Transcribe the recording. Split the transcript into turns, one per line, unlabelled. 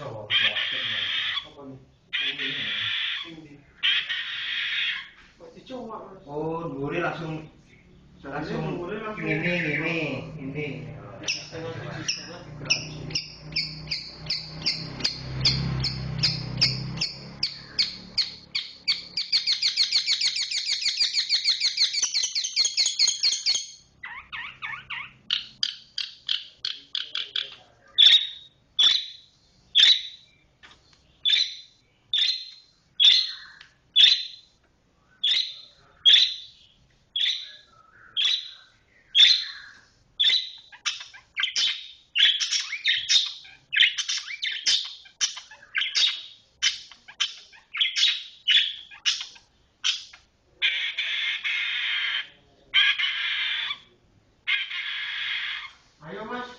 저거 저건
Oh, dure langsung langsung ini ini ini. ¿Alguien más?